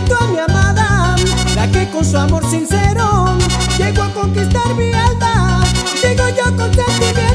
tanto a mi amada, la que con su amor sincero llegó a conquistar mi alma. Digo yo con sentimiento.